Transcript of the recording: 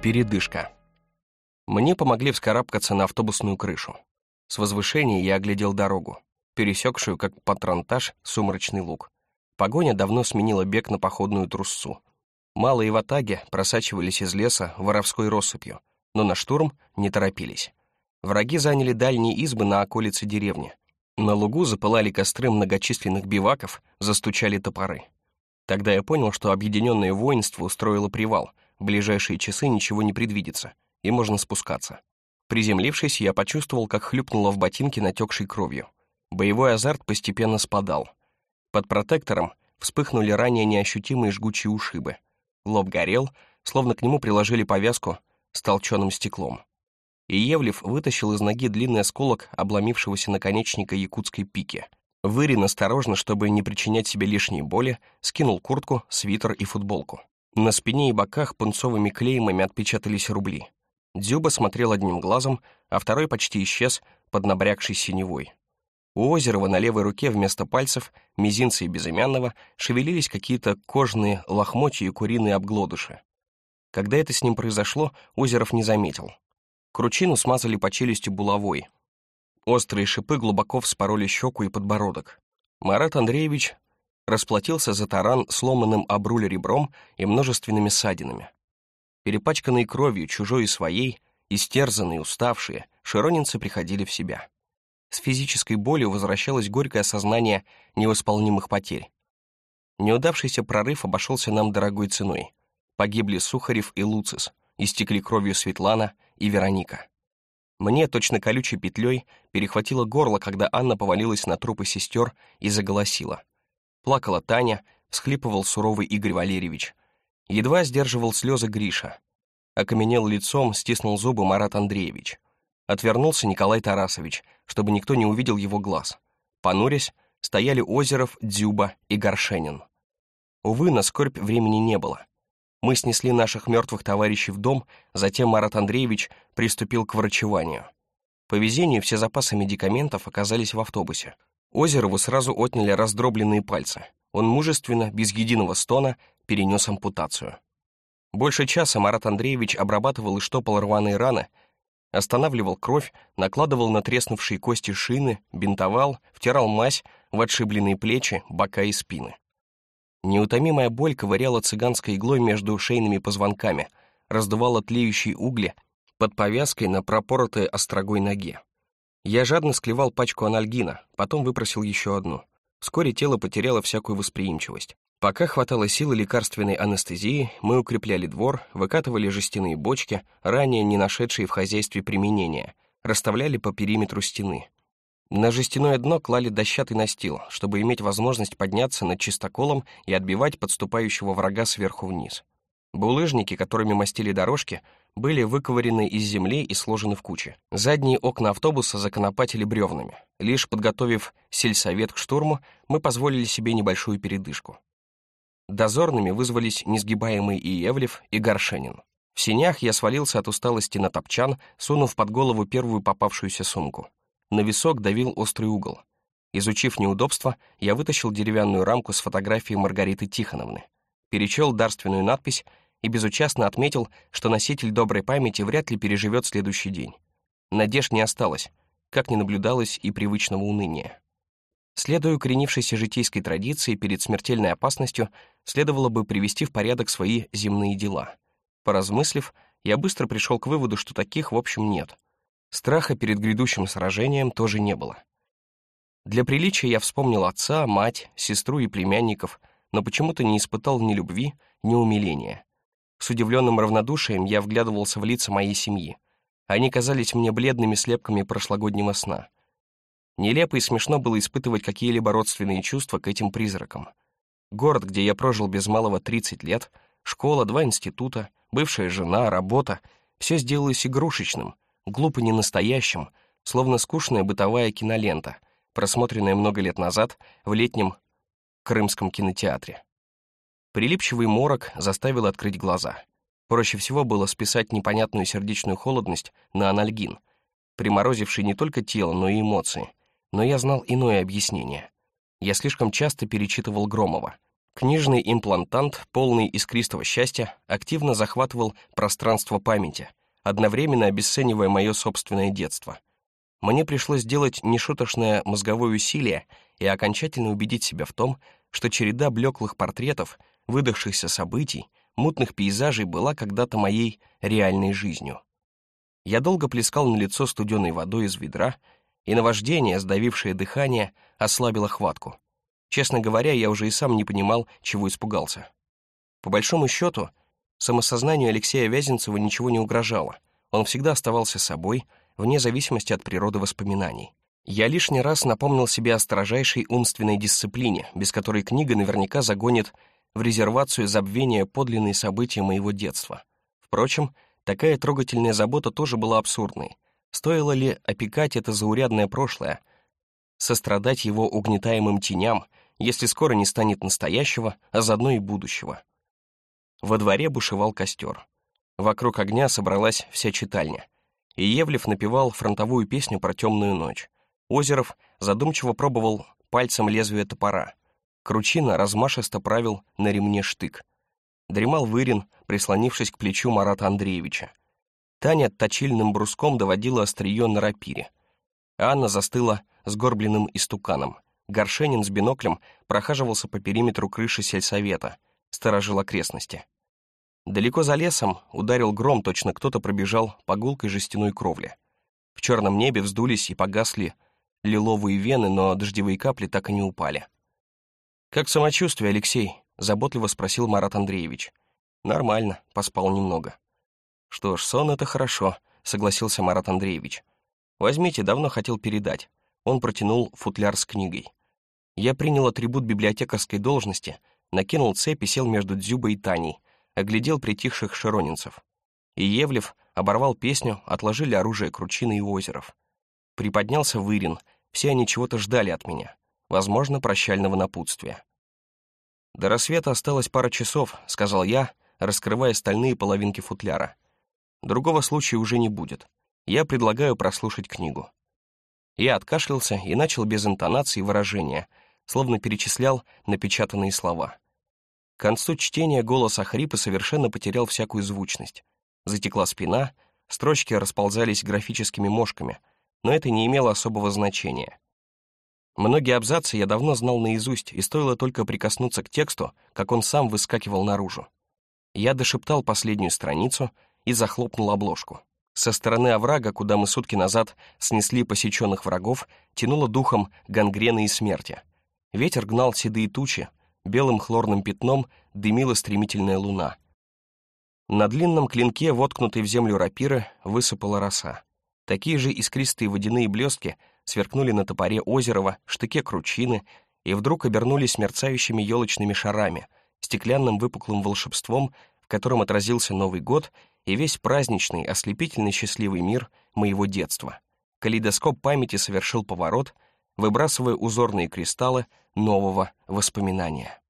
Передышка. Мне помогли вскарабкаться на автобусную крышу. С возвышения я оглядел дорогу, пересекшую, как патронтаж, сумрачный луг. Погоня давно сменила бег на походную труссу. Малые ватаги просачивались из леса воровской россыпью, но на штурм не торопились. Враги заняли дальние избы на околице деревни. На лугу запылали костры многочисленных биваков, застучали топоры. Тогда я понял, что объединенное воинство устроило привал, в ближайшие часы ничего не предвидится, и можно спускаться. Приземлившись, я почувствовал, как хлюпнуло в ботинке натекшей кровью. Боевой азарт постепенно спадал. Под протектором вспыхнули ранее неощутимые жгучие ушибы. Лоб горел, словно к нему приложили повязку с толченым стеклом и Евлев вытащил из ноги длинный осколок обломившегося наконечника якутской пики. Вырин осторожно, чтобы не причинять себе лишней боли, скинул куртку, свитер и футболку. На спине и боках пунцовыми клеймами отпечатались рубли. Дзюба смотрел одним глазом, а второй почти исчез под набрякшей синевой. У Озерова на левой руке вместо пальцев, мизинца и безымянного, шевелились какие-то кожные лохмотья и куриные обглодыши. Когда это с ним произошло, Озеров не заметил. Кручину смазали по челюсти булавой. Острые шипы глубоко вспороли щеку и подбородок. Марат Андреевич расплатился за таран сломанным об ребром и множественными ссадинами. Перепачканные кровью, чужой и своей, истерзанные, уставшие, широнинцы приходили в себя. С физической болью возвращалось горькое осознание невосполнимых потерь. Неудавшийся прорыв обошелся нам дорогой ценой. Погибли Сухарев и Луцис, истекли кровью Светлана и Вероника. Мне точно колючей петлей перехватило горло, когда Анна повалилась на трупы сестер и заголосила. Плакала Таня, всхлипывал суровый Игорь Валерьевич. Едва сдерживал слезы Гриша. Окаменел лицом, стиснул зубы Марат Андреевич. Отвернулся Николай Тарасович, чтобы никто не увидел его глаз. Понурясь, стояли Озеров, Дзюба и Горшенин. Увы, на скорбь времени не было. Мы снесли наших мертвых товарищей в дом, затем Марат Андреевич приступил к врачеванию. По везению все запасы медикаментов оказались в автобусе. Озерову сразу отняли раздробленные пальцы. Он мужественно, без единого стона, перенес ампутацию. Больше часа Марат Андреевич обрабатывал и штопал рваные раны, останавливал кровь, накладывал на треснувшие кости шины, бинтовал, втирал мазь в отшибленные плечи, бока и спины. Неутомимая боль ковыряла цыганской иглой между шейными позвонками, раздувала тлеющие угли под повязкой на пропоротой острогой ноге. Я жадно склевал пачку анальгина, потом выпросил еще одну. Вскоре тело потеряло всякую восприимчивость. Пока хватало силы лекарственной анестезии, мы укрепляли двор, выкатывали жестяные бочки, ранее не нашедшие в хозяйстве применения, расставляли по периметру стены. На жестяное дно клали дощатый настил, чтобы иметь возможность подняться над чистоколом и отбивать подступающего врага сверху вниз. Булыжники, которыми мастили дорожки, были выковырены из земли и сложены в кучи. Задние окна автобуса законопатили бревнами. Лишь подготовив сельсовет к штурму, мы позволили себе небольшую передышку. Дозорными вызвались несгибаемый Иевлев и Горшенин. В синях я свалился от усталости на топчан, сунув под голову первую попавшуюся сумку. На висок давил острый угол. Изучив неудобство, я вытащил деревянную рамку с фотографией Маргариты Тихоновны, перечел дарственную надпись и безучастно отметил, что носитель доброй памяти вряд ли переживет следующий день. Надежд не осталось, как не наблюдалось и привычного уныния. Следуя укоренившейся житейской традиции, перед смертельной опасностью следовало бы привести в порядок свои земные дела. Поразмыслив, я быстро пришел к выводу, что таких, в общем, нет — Страха перед грядущим сражением тоже не было. Для приличия я вспомнил отца, мать, сестру и племянников, но почему-то не испытал ни любви, ни умиления. С удивленным равнодушием я вглядывался в лица моей семьи. Они казались мне бледными слепками прошлогоднего сна. Нелепо и смешно было испытывать какие-либо родственные чувства к этим призракам. Город, где я прожил без малого 30 лет, школа, два института, бывшая жена, работа — все сделалось игрушечным — глупо ненастоящим, словно скучная бытовая кинолента, просмотренная много лет назад в летнем крымском кинотеатре. Прилипчивый морок заставил открыть глаза. Проще всего было списать непонятную сердечную холодность на анальгин, приморозивший не только тело, но и эмоции. Но я знал иное объяснение. Я слишком часто перечитывал Громова. Книжный имплантант, полный искристого счастья, активно захватывал пространство памяти, одновременно обесценивая мое собственное детство. Мне пришлось сделать нешуточное мозговое усилие и окончательно убедить себя в том, что череда блеклых портретов, выдохшихся событий, мутных пейзажей была когда-то моей реальной жизнью. Я долго плескал на лицо студеной водой из ведра, и наваждение, сдавившее дыхание, ослабило хватку. Честно говоря, я уже и сам не понимал, чего испугался. По большому счету, самосознанию Алексея Вязенцева ничего не угрожало. Он всегда оставался собой, вне зависимости от природы воспоминаний. Я лишний раз напомнил себе о строжайшей умственной дисциплине, без которой книга наверняка загонит в резервацию забвения подлинные события моего детства. Впрочем, такая трогательная забота тоже была абсурдной. Стоило ли опекать это заурядное прошлое, сострадать его угнетаемым теням, если скоро не станет настоящего, а заодно и будущего. Во дворе бушевал костер. Вокруг огня собралась вся читальня. И Евлев напевал фронтовую песню про темную ночь. Озеров задумчиво пробовал пальцем лезвие топора. Кручина размашисто правил на ремне штык. Дремал Вырин, прислонившись к плечу Марата Андреевича. Таня точильным бруском доводила острие на рапире. Анна застыла сгорбленным истуканом. Горшенин с биноклем прохаживался по периметру крыши сельсовета, сторожил окрестности. Далеко за лесом ударил гром, точно кто-то пробежал по гулкой жестяной кровле. В черном небе вздулись и погасли лиловые вены, но дождевые капли так и не упали. «Как самочувствие, Алексей?» — заботливо спросил Марат Андреевич. «Нормально, поспал немного». «Что ж, сон — это хорошо», — согласился Марат Андреевич. «Возьмите, давно хотел передать». Он протянул футляр с книгой. Я принял атрибут библиотекарской должности, накинул цепь и сел между Дзюбой и Таней, оглядел притихших широнинцев. И Евлев оборвал песню, отложили оружие Кручины и Озеров. Приподнялся Вырин, все они чего-то ждали от меня, возможно, прощального напутствия. «До рассвета осталось пара часов», — сказал я, раскрывая стальные половинки футляра. «Другого случая уже не будет. Я предлагаю прослушать книгу». Я откашлялся и начал без интонации выражения, словно перечислял напечатанные слова. К концу чтения голос охрип и совершенно потерял всякую звучность. Затекла спина, строчки расползались графическими мошками, но это не имело особого значения. Многие абзацы я давно знал наизусть, и стоило только прикоснуться к тексту, как он сам выскакивал наружу. Я дошептал последнюю страницу и захлопнул обложку. Со стороны оврага, куда мы сутки назад снесли посеченных врагов, тянуло духом гангрены и смерти. Ветер гнал седые тучи, белым хлорным пятном дымила стремительная луна. На длинном клинке, воткнутой в землю рапиры, высыпала роса. Такие же искристые водяные блестки сверкнули на топоре Озерова, штыке кручины и вдруг обернулись мерцающими елочными шарами, стеклянным выпуклым волшебством, в котором отразился Новый год и весь праздничный, ослепительный счастливый мир моего детства. Калейдоскоп памяти совершил поворот, выбрасывая узорные кристаллы нового воспоминания.